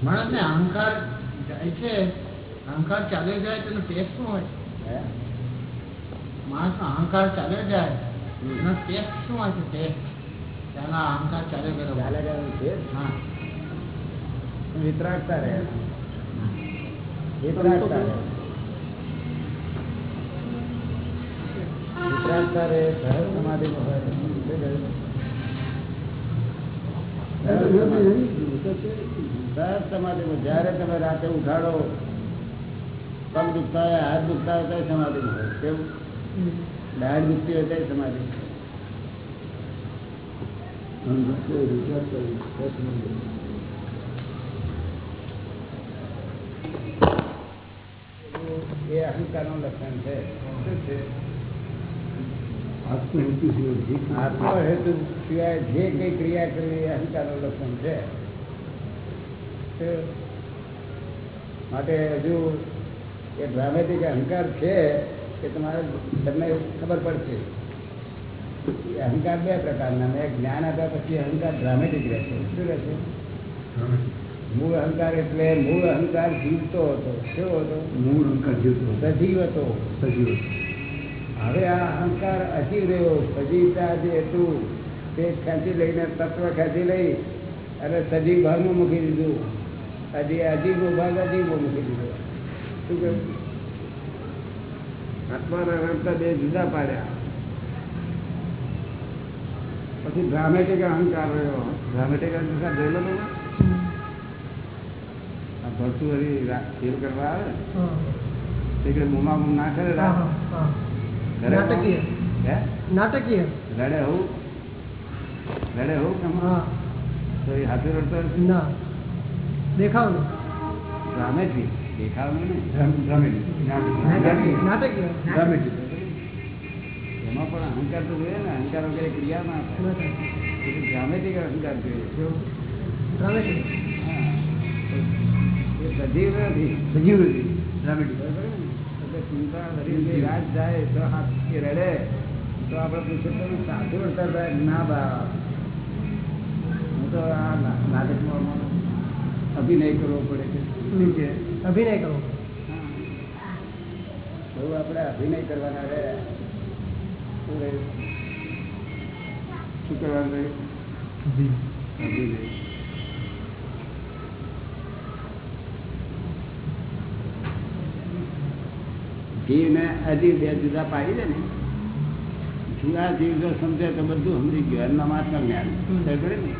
Speaker 6: માણસને અહંકાર જાય છે. અહંકાર ચાલે જાય તેનો ટેસ્ટ શું હોય?
Speaker 1: માણસ
Speaker 6: નો અહંકાર ચાલે જાય એનો ટેસ્ટ શું હોય છે? ટેસ્ટ તેના અહંકાર ચાલે ગયો
Speaker 1: ચાલે ગયો છે
Speaker 6: હા.
Speaker 1: વિતરાગતા રહે. વિતરાગતા રહે. વિતરાગતા રહે સહજ સમાધિમાં હોય શું કહ્યું? સહજ સમાધિમાં જ્યારે તમે રાતે ઉઠાડો પગ દુખતા હોય હાથ દુખતા હોય તો સમાધિમાં હોય કેવું દાઢ દુખતી હોય તો સમાધિ એ અહંકારનું લક્ષણ છે શું છે આત્મહેતુ સિવાય જે કઈ ક્રિયા કરવી અહંકારનું લક્ષણ છે. માટે હજુ એ ડ્રામેટિક અહંકાર છે કે તમારે તમને ખબર પડશે. અહંકાર બે પ્રકારના મેં જ્ઞાન આપ્યા પછી અહંકાર ડ્રામેટિક રહેશે. શું રહેશે? મૂળ અહંકાર એટલે મૂળ અહંકાર જીવતો હતો. કેવો હતો?
Speaker 4: મૂળ અહંકાર જીવતો
Speaker 1: સજીવ હતો
Speaker 4: સજીવ
Speaker 1: હવે આ અહંકાર અજીવ રહ્યો. સજીવતા જે હતું તે ખેંચી લઈને તત્વ ખેંચી લઈ અને સજીવ ભાગમાં મૂકી દીધું. હજી અજીબો ભાગ અજીબો મૂકી દીધો. શું કહ્યું? આત્માના અનંત બે જુદા પાડ્યા. પછી ડ્રામેટિક અહંકાર રહ્યો. ડ્રામેટિક અહંકાર જોયેલો તમે. આ ભરતું હરી ફીલ કરવા આવે. તે કે મોમાં મોં ના કરે. ઘરે
Speaker 5: નાટકીય.
Speaker 1: હે
Speaker 5: નાટકીય
Speaker 1: રડે હોઉં રડે હોઉં કે આમાં?
Speaker 5: હા
Speaker 1: તો એ હાથે રડતો હશે?
Speaker 5: ના દેખાવ ને
Speaker 1: ડ્રામેટિક દેખાવનું નહીં
Speaker 4: ડ્રામેટિક
Speaker 5: નાટકીય નાટકીય
Speaker 4: ડ્રામેટિક
Speaker 1: એમાં પણ અહંકાર તો જોઈએ ને અહંકાર વગેરે ક્રિયા ના થાય એટલે ડ્રામેટિક અહંકાર જોઈએ કેવું?
Speaker 5: ડ્રામેટિક
Speaker 1: હા. એ સજીવ નથી
Speaker 4: સજીવ નથી ડ્રામેટિક
Speaker 1: બરાબર ને? એટલે ચિંતા કરી રાત જાય તો હાથ કે રડે તો આપણે પૂછે તો સાચું રડતા હતા ના બા હું તો આ ના- નાટકમાં અભિનય કરવો પડે શું છે
Speaker 5: અભિનય કરવો
Speaker 1: બહુ આપણે અભિનય કરવાના રહ્યા શું શું કરવાનું રહ્યું અભિનય. જીવ ને અજીવ બે જુદા પાડી દે ને. જુદા જીવ જો સમજે તો બધું સમજી ગયું. એમનામ આત્મજ્ઞાન ખબર પડી ને?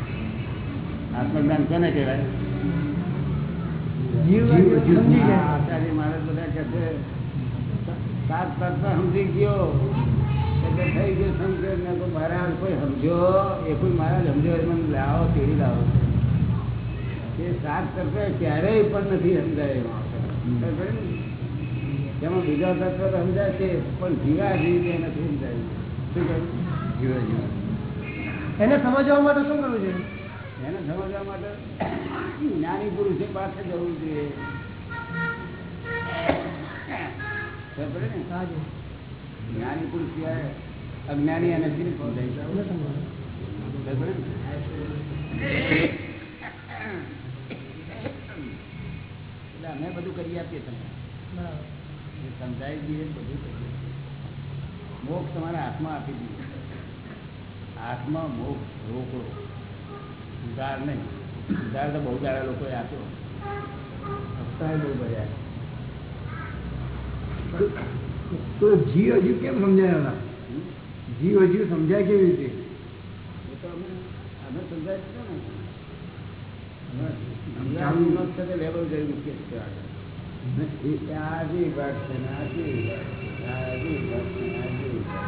Speaker 1: આત્મજ્ઞાન કોને કહેવાય?
Speaker 5: જીવ
Speaker 4: જીવ
Speaker 5: સમજી
Speaker 1: આ
Speaker 5: જાય
Speaker 1: આચાર્ય મહારાજ બધા કહે છે સાત તત્વ સમજી ગયો. એટલે થઈ ગયો સમજો ને તો મહારાજ કોઈ સમજો એ કોઈ મહારાજ સમજો એ મને લાવો તેડી લાવો એ સાત તત્વ ક્યારેય પણ નથી સમજાય. એમાં ખબર પડી ને? તેમાં બીજા તત્વ તો સમજાય છે પણ જીવા જીવી નથી સમજાય? શું કહ્યું?
Speaker 4: જીવા જીવા
Speaker 5: એને સમજવા માટે શું કરવું જોઈએ?
Speaker 1: એને સમજવા માટે જ્ઞાની પુરુષે પાસે જવું જોઈએ. જ્ઞાની પુરુષ સિવાય અજ્ઞાની અને
Speaker 5: ને?
Speaker 1: એટલે અમે બધું કરી આપીએ તમને.
Speaker 5: બરાબર.
Speaker 1: એ સમજાવી દઈએ બધું કરીએ મોક્ષ તમારા હાથમાં આપી દઈએ હાથમાં મોક્ષ રોકડો. ઉધાર નહીં. ઉધાર તો બહુ સારા લોકોએ આપ્યો. હપ્તા બહુ ભર્યા.
Speaker 4: તો જી હજુ કેમ સમજાયા હતા જી હજુ સમજાય કેવી રીતે?
Speaker 1: એ તો અમે અમે સમજાય છે ને. લેવલ ગયું કે આગળ. કે આ જે વિભાગ છે ને આ જે વિભાગ છે, આ જે વિભાગ છે ને આ જે વિભાગ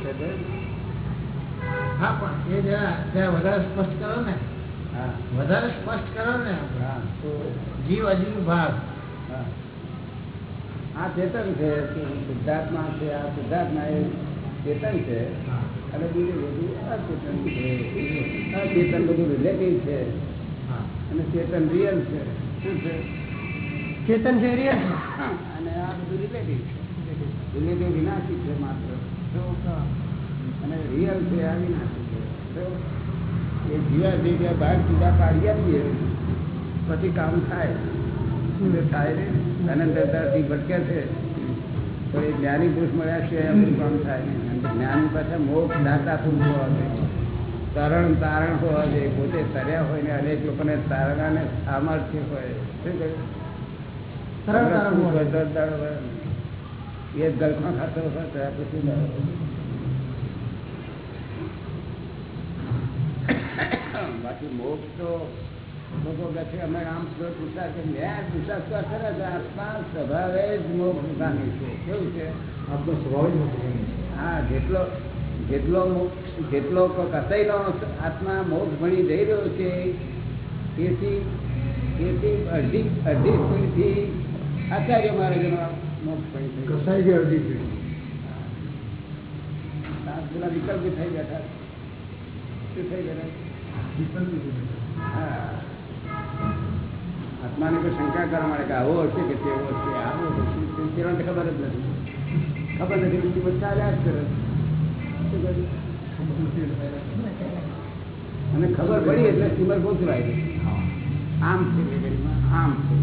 Speaker 1: છે. ખબર?
Speaker 6: હા પણ એ જરા જરા વધારે સ્પષ્ટ કરો ને
Speaker 1: હા.
Speaker 6: વધારે સ્પષ્ટ કરો ને
Speaker 1: હા.
Speaker 6: તો જીવ અજીવ ભાગ.
Speaker 1: હા. આ ચેતન છે સિદ્ધાર્થમાં છે આ સિદ્ધાર્થમાં એ ચેતન છે.
Speaker 6: હા.
Speaker 1: અને બીજું બધું અચેતન છે અચેતન બધું રિલેટિવ છે.
Speaker 6: હા.
Speaker 1: અને ચેતન રિયલ છે. શું છે?
Speaker 5: ચેતન છે રિયલ છે?
Speaker 1: અને આ બધું રિલેટિવ રિલેટિવ વિનાશી છે માત્ર. અને રિયલ છે, આ વિનાશી છે. એ જીવા જીવ્યા બહાર જુદા પાડી આપીએ, પછી કામ થાય. થાય ને? અનંતરતાથી ભટકે છે. તો એ જ્ઞાની પુરુષ મળ્યા છે એમ કામ થાય ને? જ્ઞાની પાછા મોક્ષ દાતા પુરુષ હોવા જોઈએ. તરણ તારણ હોવા જોઈએ. પોતે તર્યા હોય ને, અનેક લોકોને તારણાને સામર્થ્ય હોય. શું કહ્યું
Speaker 5: તરણ તારણ હોવા જોઈએ.
Speaker 1: તરણ તારણ હોય. એ જ ખાતો પછી બાકી મોક્ષ તો લોકો કહે છે અમે આમ પૂછતા કે મેં પૂછા કરે છે આત્મા સ્વભાવે જ મોક્ષ પામી છે. કેવું છે?
Speaker 4: આપણો સ્વભાવ જ
Speaker 1: હા જેટલો જેટલો મોક્ષ જેટલો કસાઈનો આત્મા મોક્ષ ભણી જઈ રહ્યો છે તેથી તેથી અડધી અડધી સ્પીડથી આચાર્ય ગયો.
Speaker 4: કસાઈ અડધી
Speaker 1: પેલા વિકલ્પ થઈ બેઠા શું થઈ ગયા. આત્માને કોઈ શંકા કરવા માટે કે આવો હશે કે તેવો હશે? આવો હશે તે માટે ખબર જ નથી. ખબર નથી બીજી બધા ચાલ્યા જ કરે. અને ખબર પડી એટલે સ્ટીમર ગઈ આમ છે આમ છે.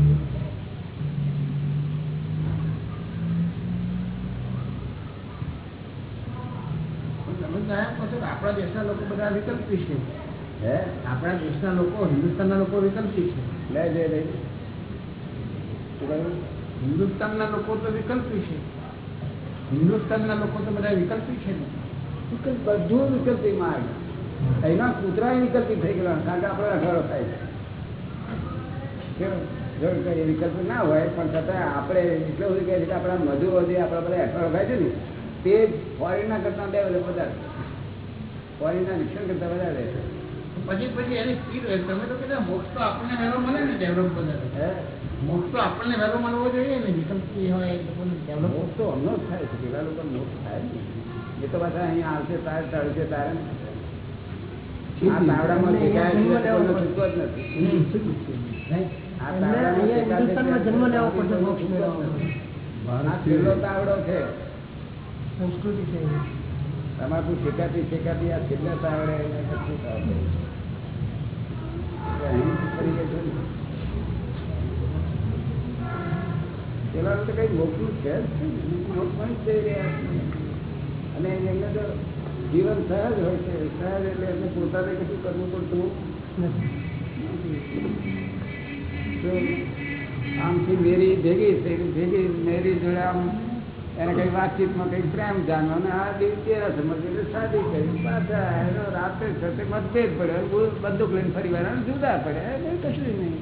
Speaker 6: તમે તો કહો છો આપણા દેશના લોકો બધા વિકલ્પી છે.
Speaker 1: હે?
Speaker 6: આપણા દેશના લોકો હિન્દુસ્તાનના લોકો વિકલ્પી છે.
Speaker 1: લે લે કહ્યું?
Speaker 6: હિન્દુસ્તાનના લોકો તો વિકલ્પી છે. હિન્દુસ્તાનના લોકો તો બધા વિકલ્પી છે. ને
Speaker 1: વિકલ્પ બધું વિકલ્પી માર્ગ એના કૂતરા વિકલ્પી થઈ ગયેલા કારણ કે આપણે અઘરો થાય છે. વિકલ્પ ના હોય પણ છતાં આપણે એટલે બધું કહે છે કે આપણા મજૂરો જે આપણા બધા અઠવાડો ખાય છે ને તે ફોરેનના કરતા બે વધારે ફોરેનના શિક્ષણ કરતા વધારે
Speaker 6: પછી પછી એની સ્પીડ તમે તો કીધા મોક્ષ તો આપણને વહેલો મળે ને ડેવલપ બધા
Speaker 1: હે?
Speaker 6: મોક્ષ તો આપણને વહેલો મળવો જોઈએ ને. વિકલ્પી હોય ડેવલપ
Speaker 1: મોક્ષ તો અમનો જ થાય છે. પેલા લોકો મોક્ષ થાય એ તો બધા અહીંયા આવશે તારે તળશે તારે આ તાવડામાં છૂટકો જ નથી. આ
Speaker 5: જન્મ લેવો પડશે મોક્ષ
Speaker 1: છૂટકો
Speaker 5: મેળવવા
Speaker 1: છેલ્લો તાવડો છે.
Speaker 5: સંસ્કૃતિ છે
Speaker 1: તમારું શેકાતી શેકાતી આ છેલ્લા તાવડે એને કશું આવડે ફરી ગઈ છે ને. તો કઈ મોકલું છે. મોક્ષમાં જ રહ્યા. અને એમને તો જીવન સહજ હોય છે સહજ એટલે એમને પોતાને કશું કરવું પડતું તો આમથી મેરી ભેગી ભેગી મેરી જોડે આમ એને કઈ વાતચીતમાં કઈ પ્રેમ જાણવા ને આ એટલે શાદી કરી પાછા એનો રાતે સાથે મતભેદ પડે. બંદૂક લઈને ફરી વાર જુદા પડે. કશું નહીં.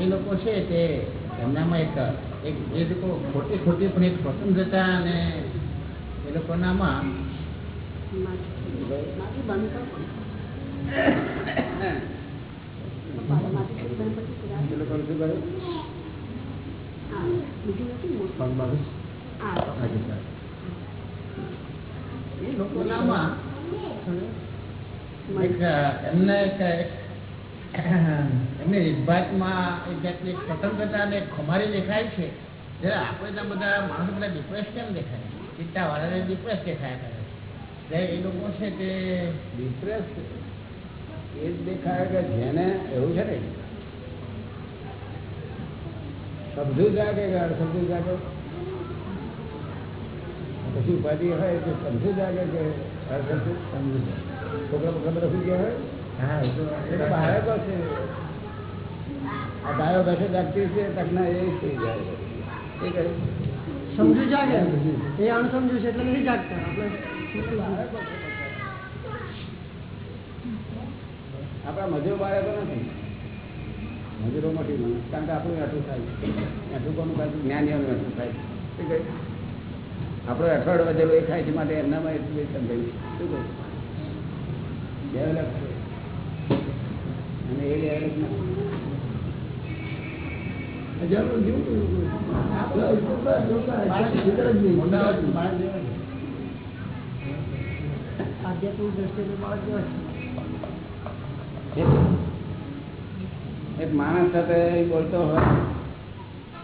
Speaker 6: એ લોકો છે તે એમનામાં એક એક એ લોકો ખોટી ખોટી પણ એક સ્વતંત્રતા અને એ લોકોનામાં લોકોનામાં એમને એક એમની રીતભાતમાં એક જાતની એક સ્વતંત્રતા અને એક ખમારી દેખાય છે. જ્યારે આપણે ત્યાં બધા માણસો બધા ડિપ્રેસ કેમ દેખાય? ચિત્તાવાળાને ડિપ્રેસ દેખાય કરે એ લોકો છે તે
Speaker 1: ડિપ્રેસ એ જ દેખાય કે જેને એવું છે ને સમજુ જાગે કે અડસમજુ જાગે પછી ઉપાધિ હોય તો સમજુ જાગે કે સમજુ જાગે છોકરા બધા શું હોય
Speaker 6: હા એ તો
Speaker 1: બાળકો છે. આ ગાયો બેસે છે તકના એ થઈ જાય. એ કહે
Speaker 5: સમજુ જાગે. એ અણસમજુ છે એટલે નથી જાગતા. આપણા
Speaker 1: મજૂર બાળકો નથી. મજૂરો મોટી મને કારણ કે આપણું એઠું થાય. એઠું કોનું પાછું જ્ઞાનીઓનું એઠું થાય. આપણો અઠવાડ વધેલો એ ખાય છે માટે એમનામાં એટલું સમજાયું. શું કહું ડેવલપ
Speaker 5: આધ્યાત્મિક દ્રષ્ટિએ બાળક જેવા છે.
Speaker 1: એક માણસ સાથે બોલતો હોય. રામ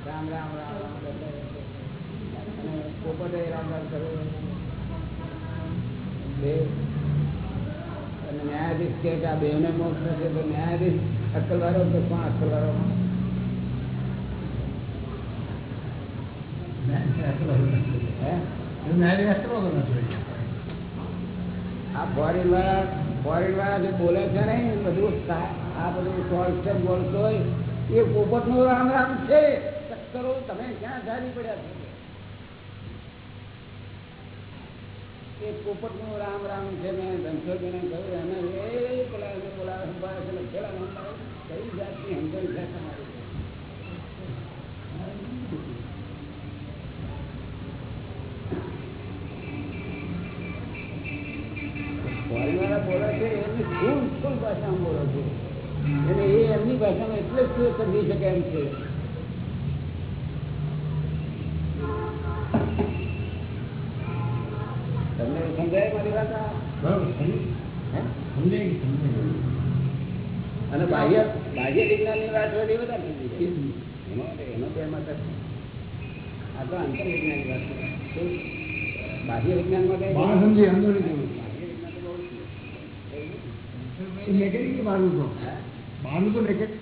Speaker 1: રામ રામ રામ. પોપટે રામ રામ કરે બે. અને ન્યાયાધીશ કહે કે આ બેને મોક્ષ થશે. તો ન્યાયાધીશ અક્કલવાળો તો કોણ અક્કલવાળો આ ફોરેન વાળા ફોરેન વાળા જે બોલે છે ને બધું આ બધું બોલતો હોય એ પોપટનું રામ રામ છે. ચક્કરો તમે ક્યાં જારી પડ્યા છો? એ પોપટનું રામ રામ છે મેં ધનસોજીને કહ્યું એને એ પેલા એને બોલાવે સંભાળે. કઈ જાતની હંગલ છે તમારી ફોરેનવાળા બોલે છે, એમની ફૂલ ફૂલ ભાષામાં બોલે છે અને એ એમની ભાષામાં એટલે જ સમજી શકે એમ છે બધા જાય એમાં એનો જ છે. આ તો અંતર વિજ્ઞાનની વાત છે? બાહ્ય વિજ્ઞાનમાં
Speaker 4: સમજી
Speaker 1: વિજ્ઞાન તો
Speaker 4: તો? તો.